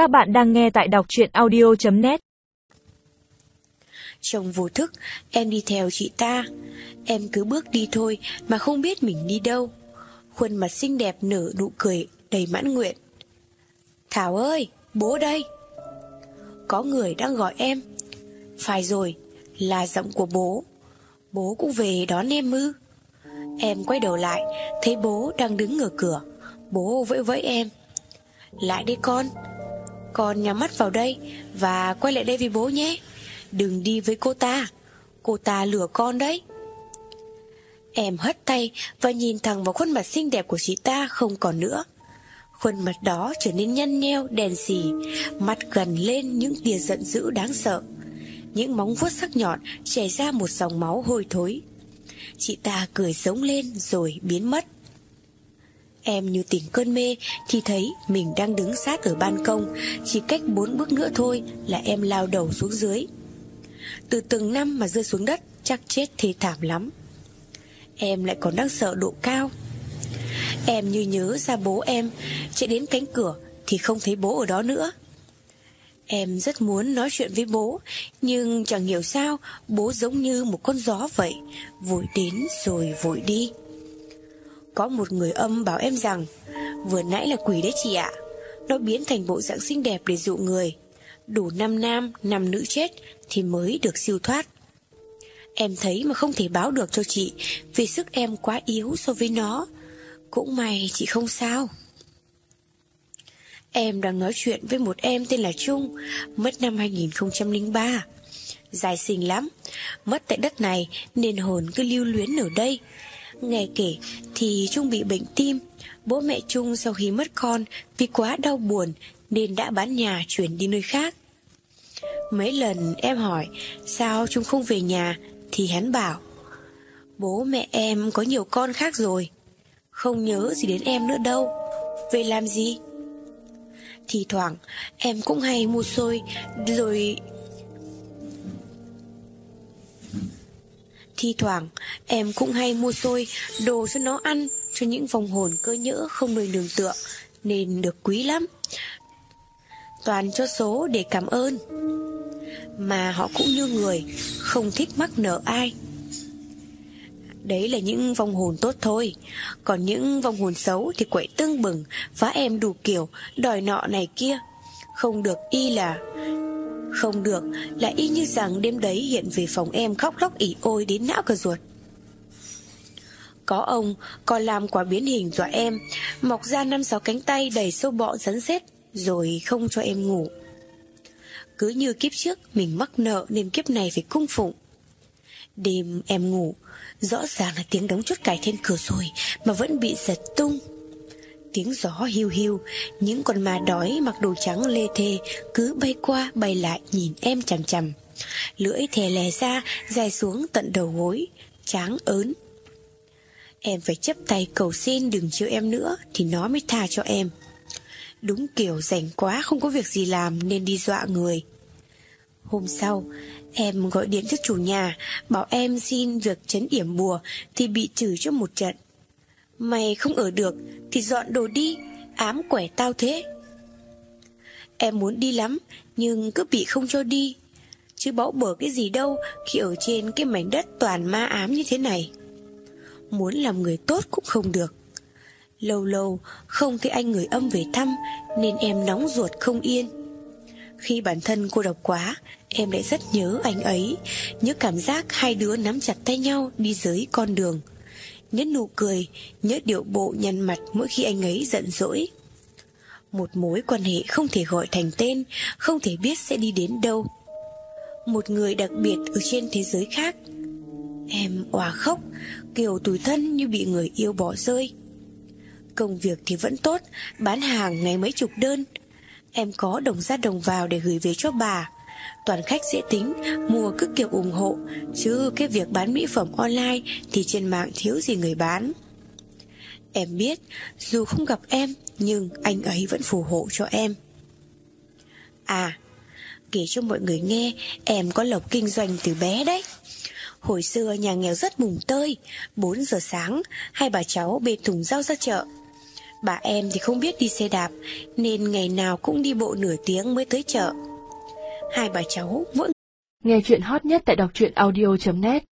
Các bạn đang nghe tại đọc truyện audio.net Trong vô thức, em đi theo chị ta. Em cứ bước đi thôi mà không biết mình đi đâu. Khuôn mặt xinh đẹp nở nụ cười đầy mãn nguyện. Thảo ơi, bố đây. Có người đang gọi em. Phải rồi, là giọng của bố. Bố cũng về đón em ư. Em quay đầu lại, thấy bố đang đứng ở cửa. Bố vẫy vẫy em. Lại đây con. Con con nhắm mắt vào đây và quay lại đây với bố nhé. Đừng đi với cô ta. Cô ta lừa con đấy. Em hất tay và nhìn thẳng vào khuôn mặt xinh đẹp của chị ta không còn nữa. Khuôn mặt đó trở nên nhăn nheo, đèn xì, mặt gần lên những tia giận dữ đáng sợ. Những móng vuốt sắc nhọn chảy ra một dòng máu hôi thối. Chị ta cười sống lên rồi biến mất. Em như tỉnh cơn mê thì thấy mình đang đứng sát ở ban công, chỉ cách bốn bước nữa thôi là em lao đầu xuống dưới. Từ từng năm mà rơi xuống đất chắc chết thê thảm lắm. Em lại còn đang sợ độ cao. Em như nhớ ra bố em, chạy đến cánh cửa thì không thấy bố ở đó nữa. Em rất muốn nói chuyện với bố, nhưng chẳng hiểu sao bố giống như một con gió vậy, vội đến rồi vội đi. Có một người âm bảo em rằng Vừa nãy là quỷ đấy chị ạ. Nó biến thành bộ dạng xinh đẹp để dụ người. Đủ năm nam, năm nữ chết Thì mới được siêu thoát. Em thấy mà không thể báo được cho chị Vì sức em quá yếu so với nó. Cũng may chị không sao. Em đang nói chuyện với một em tên là Trung Mất năm 2003 Dài xinh lắm. Mất tại đất này Nên hồn cứ lưu luyến ở đây. Nghe kể thì Trung bị bệnh tim. Bố mẹ Trung sau khi mất con Vì quá đau buồn Nên đã bán nhà chuyển đi nơi khác. Mấy lần em hỏi, Sao Trung không về nhà? Thì hắn bảo, Bố mẹ em có nhiều con khác rồi, Không nhớ gì đến em nữa đâu. Về làm gì? Thì thoảng, em cũng hay mua xôi, Rồi Thi thoảng. Em cũng hay mua xôi, Đồ cho nó ăn, Cho những vòng hồn cơ nhỡ không nơi nương tựa, Nên được quý lắm. Toàn cho số để cảm ơn. Mà họ cũng như người, Không thích mắc nợ ai. Đấy là những vong hồn tốt thôi. Còn những vong hồn xấu Thì quậy tương bừng, Phá em đủ kiểu, Đòi nọ này kia. Không được y là không được Là y như rằng đêm đấy hiện về phòng em khóc lóc ỉ ôi đến não cả ruột. Có ông Còn làm quả biến hình dọa em, Mọc ra năm sáu cánh tay đầy sâu bọ rắn rết, Rồi không cho em ngủ. Cứ như kiếp trước, Mình mắc nợ nên kiếp này phải cung phụng. Đêm em ngủ, Rõ ràng là tiếng đóng chốt cài trên cửa rồi, Mà vẫn bị giật tung. Tiếng gió hiu hiu. Những con ma đói mặc đồ trắng lê thê, Cứ bay qua bay lại nhìn em chằm chằm. Lưỡi thè lè ra, Dài xuống tận đầu gối, Tráng ớn. Em phải chấp tay cầu xin đừng chiêu em nữa Thì nó mới tha cho em. Đúng kiểu rảnh quá không có việc gì làm Nên đi dọa người. Hôm sau, Em gọi điện cho chủ nhà, Bảo em xin việc chấn yểm bùa Thì bị trừ cho một trận. Mày không ở được, Thì dọn đồ đi, Ám quẻ tao thế. Em muốn đi lắm, Nhưng cứ bị không cho đi. Chứ bõ bở cái gì đâu, Khi ở trên cái mảnh đất toàn ma ám như thế này. Muốn làm người tốt cũng không được. Lâu lâu, không thấy anh người âm về thăm, Nên em nóng ruột không yên. Khi bản thân cô độc quá, Em lại rất nhớ anh ấy, Nhớ cảm giác hai đứa nắm chặt tay nhau Đi dưới con đường nhớ nụ cười, nhớ điệu bộ nhăn mặt mỗi khi anh ấy giận dỗi. Một mối quan hệ không thể gọi thành tên, không thể biết sẽ đi đến đâu. Một người đặc biệt ở trên thế giới khác. Em òa khóc, kiểu tủi thân như bị người yêu bỏ rơi. Công việc thì vẫn tốt, bán hàng ngày mấy chục đơn. Em có đồng ra đồng vào để gửi về cho bà toàn khách dễ tính, mua cứ kiểu ủng hộ, chứ cái việc bán mỹ phẩm online thì trên mạng thiếu gì người bán. Em biết, dù không gặp em, nhưng anh ấy vẫn phù hộ cho em. À, kể cho mọi người nghe, em có lộc kinh doanh từ bé đấy. Hồi xưa nhà nghèo rất mùng tơi 4 giờ sáng Hai bà cháu bê thùng rau ra chợ Bà em thì không biết đi xe đạp Nên ngày nào cũng đi bộ nửa tiếng mới tới chợ Hai bà cháu mỗi Nghe chuyện hot nhất tại đọc truyện audio.net